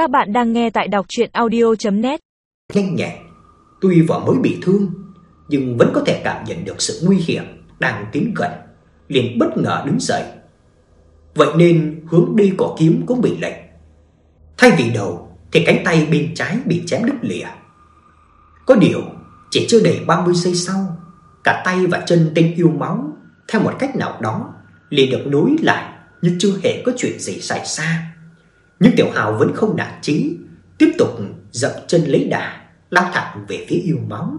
Các bạn đang nghe tại đọc audio net Nhanh nhẹn, tuy vợ mới bị thương nhưng vẫn có thể cảm nhận được sự nguy hiểm đang tiến gần, liền bất ngờ đứng dậy. Vậy nên hướng đi của kiếm cũng bị lệch. Thay vì đầu thì cánh tay bên trái bị chém đứt lìa. Có điều, chỉ chưa đầy 30 giây sau, cả tay và chân tên yêu máu theo một cách nào đó liền được nối lại như chưa hề có chuyện gì xảy ra. Nhưng Tiểu Hào vẫn không nản chí, tiếp tục dậm chân lấy đà, lao thẳng về phía yêu máu.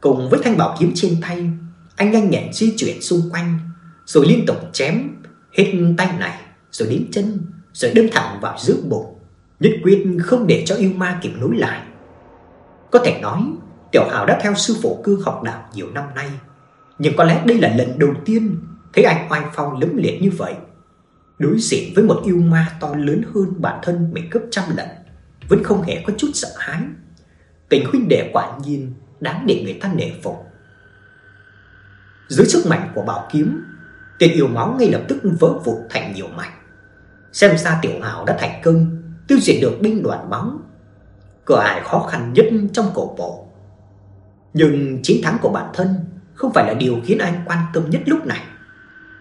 Cùng với thanh bảo kiếm trên tay, anh nhanh nhẹn di chuyển xung quanh, rồi liên tục chém hết tay này, rồi đến chân, rồi đâm thẳng vào giữa bụng, nhất quyết không để cho yêu ma kịp nối lại. Có thể nói, Tiểu Hào đã theo sư phụ cư học đạo nhiều năm nay, nhưng có lẽ đây là lần đầu tiên thấy anh oai phong lẫm liệt như vậy. Đối diện với một yêu ma to lớn hơn bản thân mình gấp trăm lần, vẫn không hề có chút sợ hãi. Tình huynh đệ quả nhiên đáng để người ta nể phục. Dưới sức mạnh của bảo kiếm, tên yêu máu ngay lập tức vỡ vụn thành nhiều mảnh. Xem ra Tiểu Hào đã thành công tiêu diệt được binh đoàn máu, cửa ải khó khăn nhất trong cổ bộ. Nhưng chiến thắng của bản thân không phải là điều khiến anh quan tâm nhất lúc này.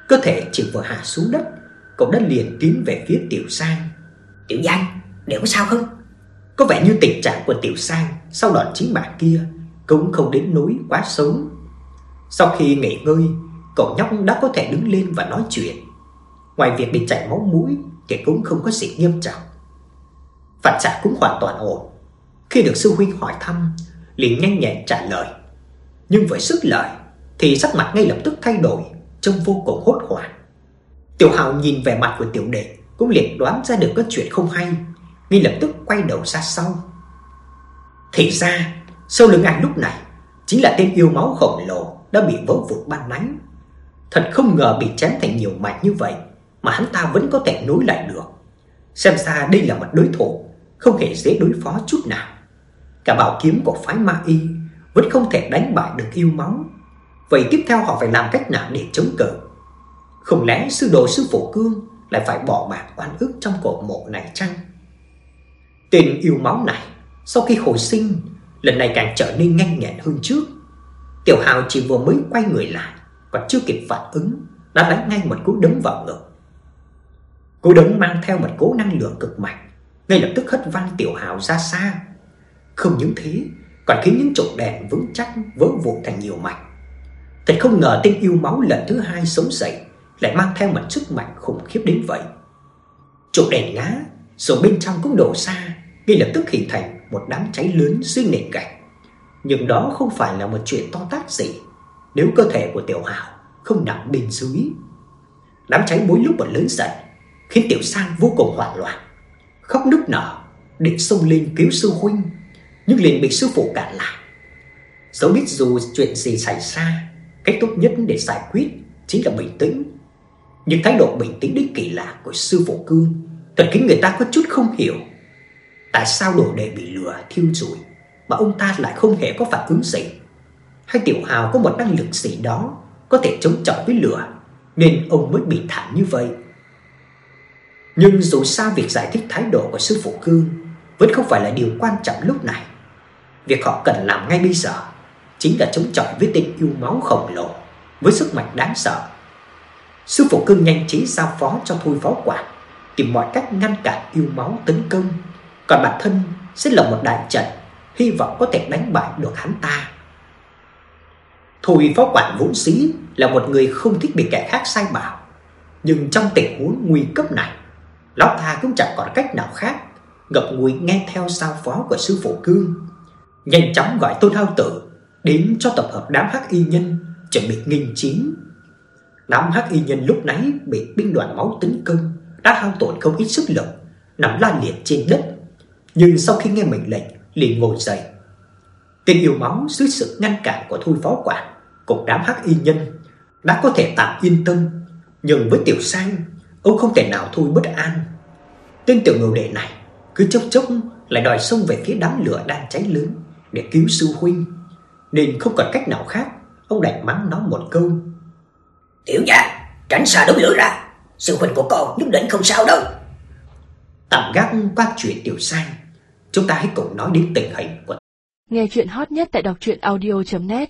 Cơ thể chỉ vừa hạ xuống đất, cậu đã liền tiến về phía Tiểu Sang. "Tiểu Giang, đều có sao không?" Có vẻ như tình trạng của Tiểu Sang sau đòn chính mạng kia cũng không đến nỗi quá xấu. Sau khi nghỉ ngơi, cậu nhóc đã có thể đứng lên và nói chuyện. Ngoài việc bị chảy máu mũi thì cũng không có gì nghiêm trọng. Phản xạ cũng hoàn toàn ổn. Khi được sư huynh hỏi thăm, liền nhanh nhẹn trả lời. Nhưng với sức lời thì sắc mặt ngay lập tức thay đổi, trông vô cùng hốt hoảng. Tiểu Hào nhìn vẻ mặt của tiểu đệ, cũng liền đoán ra được có chuyện không hay, ngay lập tức quay đầu ra sau. Thì ra, sau lưng anh lúc này chính là tên yêu máu khổng lồ đã bị vỡ vụt ban nãy. Thật không ngờ bị chém thành nhiều mảnh như vậy mà hắn ta vẫn có thể nối lại được. Xem ra đây là một đối thủ không hề dễ đối phó chút nào. Cả bảo kiếm của phái Ma Y vẫn không thể đánh bại được yêu máu. Vậy tiếp theo họ phải làm cách nào để chống cự? Không lẽ sư đồ sư phụ cương lại phải bỏ mạng oan ức trong cổ mộ này chăng? Tên yêu máu này sau khi hồi sinh, lần này càng trở nên nhanh nhẹn hơn trước. Tiểu Hào chỉ vừa mới quay người lại, còn chưa kịp phản ứng, đã đánh ngay một cú đấm vào ngực. Cú đấm mang theo một cỗ năng lượng cực mạnh, ngay lập tức hất văng Tiểu Hào ra xa. Không những thế, còn khiến những trụ đèn vững chắc vỡ vụn thành nhiều mảnh. Thật không ngờ tên yêu máu lần thứ hai sống dậy lại mang theo một sức mạnh khủng khiếp đến vậy. Trụ đèn ngã, rồi bên trong cũng đổ ra, ngay lập tức hình thành một đám cháy lớn dưới nền gạch. Nhưng đó không phải là một chuyện to tát gì nếu cơ thể của Tiểu Hào không nằm bên dưới. Đám cháy mỗi lúc một lớn dần, khiến Tiểu Sang vô cùng hoảng loạn, khóc nức nở, định xông lên cứu sư huynh, nhưng liền bị sư phụ cản lại. Dẫu biết dù chuyện gì xảy ra, cách tốt nhất để giải quyết chính là bình tĩnh. Nhưng thái độ bình tĩnh đến kỳ lạ của sư phụ Cương thật khiến người ta có chút không hiểu. Tại sao đồ đệ bị lừa, thiêu rụi, mà ông ta lại không hề có phản ứng gì? Hay Tiểu Hào có một năng lực gì đó có thể chống chọi với lửa nên ông mới bị thảm như vậy? Nhưng dù sao việc giải thích thái độ của sư phụ Cương vẫn không phải là điều quan trọng lúc này. Việc họ cần làm ngay bây giờ chính là chống chọi với tên yêu máu khổng lồ với sức mạnh đáng sợ. Sư phụ Cương nhanh trí giao phó cho Thôi Phó Quản tìm mọi cách ngăn cản yêu máu tấn công, còn bản thân sẽ là một đại trận, hy vọng có thể đánh bại được hắn ta. Thôi Phó Quản vũ sĩ là một người không thích bị kẻ khác sai bảo, nhưng trong tình huống nguy cấp này, lão ta cũng chẳng còn cách nào khác, ngập ngùi nghe theo giao phó của sư phụ Cương, nhanh chóng gọi Tôn Hao Tử đến cho tập hợp đám hắc y nhân chuẩn bị nghinh chiến. Đám hắc y nhân lúc nãy bị binh đoàn máu tấn công, đã hao tổn không ít sức lực, nằm la liệt trên đất. Nhưng sau khi nghe mệnh lệnh, liền ngồi dậy. Tên yêu máu dưới sự ngăn cản của Thôi Phó Quản cùng đám hắc y nhân đã có thể tạm yên tâm, nhưng với Tiểu Sang, ông không thể nào thôi bất an. Tên tiểu ngưu đệ này cứ chốc chốc lại đòi xông về phía đám lửa đang cháy lớn để cứu sư huynh, nên không còn cách nào khác, ông đành mắng nó một câu. Tiểu gia, tránh xa đống lửa ra, sư huynh của con nhất định không sao đâu. tạm gác các chuyện tiểu sang, chúng ta hãy cùng nói đến tình hình của Nghe chuyện hot nhất tại đọc truyện audio net